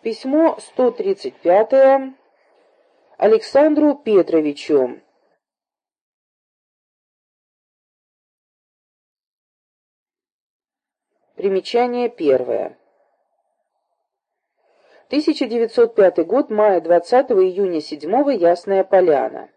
Письмо 135 Александру Петровичу. Примечание первое. 1905 год, мая 20 июня 7 Ясная Поляна.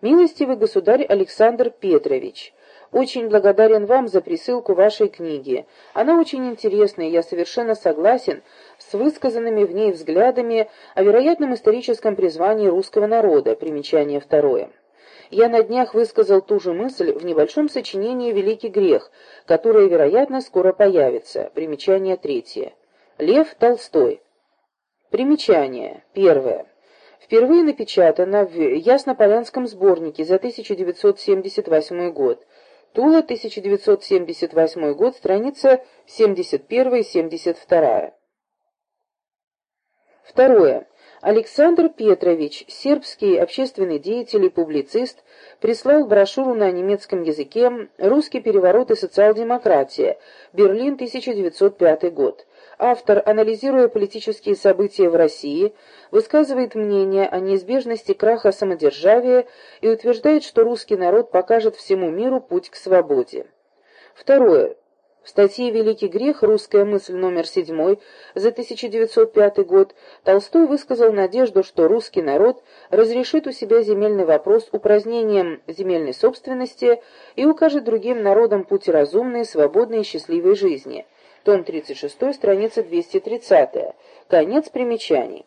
Милостивый государь Александр Петрович, очень благодарен вам за присылку вашей книги. Она очень интересная, я совершенно согласен с высказанными в ней взглядами о вероятном историческом призвании русского народа. Примечание второе. Я на днях высказал ту же мысль в небольшом сочинении «Великий грех», которое, вероятно, скоро появится. Примечание третье. Лев Толстой. Примечание. Первое. Впервые напечатано в Яснополянском сборнике за 1978 год. Тула, 1978 год, страница 71-72. Второе. Александр Петрович, сербский общественный деятель и публицист, прислал брошюру на немецком языке «Русский переворот и социал-демократия. Берлин, 1905 год». Автор, анализируя политические события в России, высказывает мнение о неизбежности краха самодержавия и утверждает, что русский народ покажет всему миру путь к свободе. Второе. В статье «Великий грех. Русская мысль» номер 7 за 1905 год Толстой высказал надежду, что русский народ разрешит у себя земельный вопрос упразднением земельной собственности и укажет другим народам путь разумной, свободной и счастливой жизни. Том 36, страница 230. Конец примечаний.